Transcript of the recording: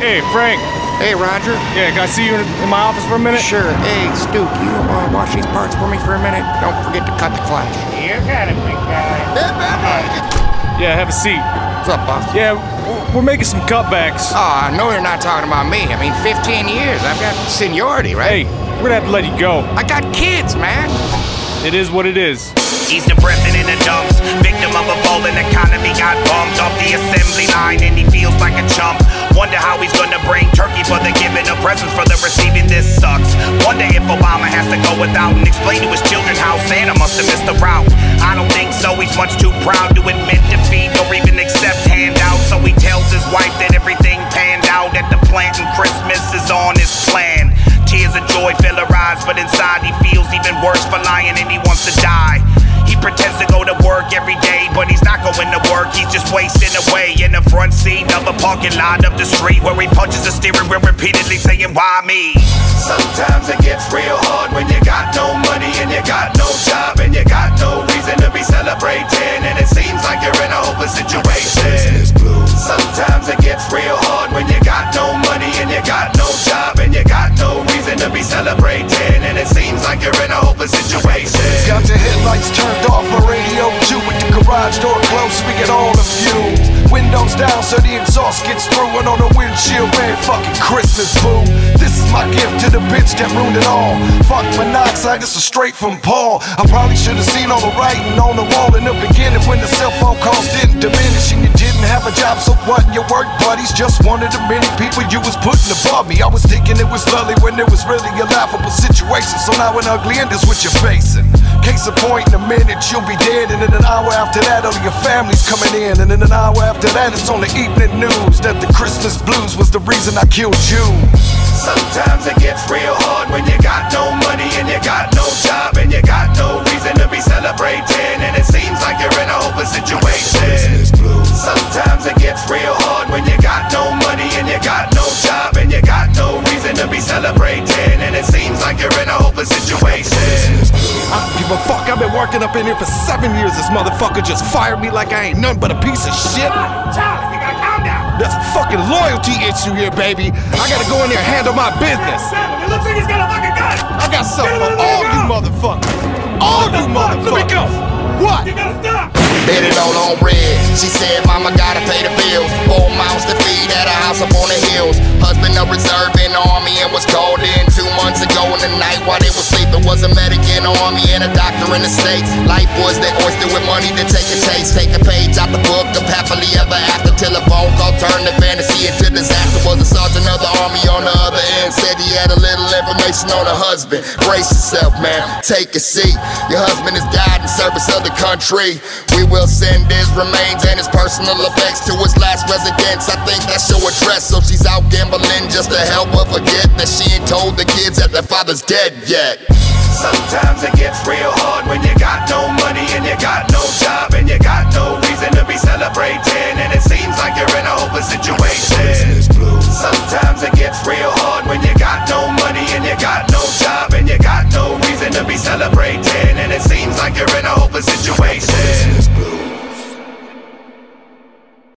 Hey, Frank. Hey, Roger. Yeah, can I see you in, in my office for a minute? Sure. Hey, Stu, can you uh, wash these parts for me for a minute? Don't forget to cut the clash. You got it, big guy. Yeah, have a seat. What's up, boss? Yeah, we're- we're making some cutbacks. Oh, I know you're not talking about me. I mean, 15 years. I've got seniority, right? Hey, we're gonna have to let you go. I got kids, man. It is what it is. He's depressing in the dumps. Victim of a falling economy, got bumped off the assembly line, and he feels like a chump. Wonder how he's gonna bring turkey for the giving of presents for the receiving. This sucks. Wonder if Obama has to go without and explain to his children how Santa must have missed the route. I don't think so. He's much too proud to admit defeat or even accept handouts. So he tells his wife that everything panned out at the plant and Christmas is on his plan. Tears of joy fill her eyes, but inside he feels even worse for lying and he wants to die. He pretends to go to work every day, but he's not going to work. He's just wasting away in the front seat of a parking lot up the street where he punches the steering wheel repeatedly saying, Why me? Sometimes it gets real hard when you got no money and you got no job and you got no reason to be celebrating garage door closed, we get all the fumes. Windows down so the exhaust gets through and on the windshield, man, fucking Christmas boo. This is my gift to the bitch that ruined it all. Fuck monoxide, this is straight from Paul. I probably should have seen all the writing on the wall in the beginning when the cell phone calls didn't diminish and you didn't have a job. So what? Your work buddies just one of the many people you was putting above me. I was thinking it was lovely when it was really a laughable situation. So now an ugly end is what you're facing. Case in point, in a minute you'll be dead, and in an hour after that, all your family's coming in, and in an hour after that, it's on the evening news that the Christmas blues was the reason I killed you. Sometimes it gets real hard when you got no money and you got no job and you got no reason to be celebrating and it seems like you're in a hopeless situation. Sometimes it gets real hard when you got no money and you got no job and you got no reason to be celebrating and it seems like you're in a hopeless situation. I don't give a fuck. I've been working up in here for seven years. This motherfucker just fired me like I ain't nothing but a piece of shit. Charlie, you gotta calm down. That's a fucking loyalty issue here, baby. I gotta go in there and handle my business. It looks like he's got a fucking gun. I got something for all you motherfuckers. All you motherfuckers. Let me go. What? You gotta stop. Bet it all on red. She said, Mama gotta pay the bills. Four mouths to feed at a house up on the hills. Husband a reserve in the army and was called in two months ago in the night while they were sleeping. Was a medic the army and a doctor in the states. Life was their oyster with money to take a taste. Take a page out the book of happily ever after. Till a phone call turned the fantasy into disaster. Was a sergeant of the army on the other end. Said he had a information on her husband. Brace yourself, man. Take a seat. Your husband has died in service of the country. We will send his remains and his personal effects to his last residence. I think that's your address, so she's out gambling just to help her forget that she ain't told the kids that their father's dead yet. Sometimes it gets real hard when you got no money and you got no job and you got no reason to be celebrating and it seems like you're in a hopeless situation. Celebrating and it seems like you're in a hopeless situation.